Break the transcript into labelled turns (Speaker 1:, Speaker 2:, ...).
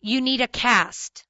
Speaker 1: You need a cast.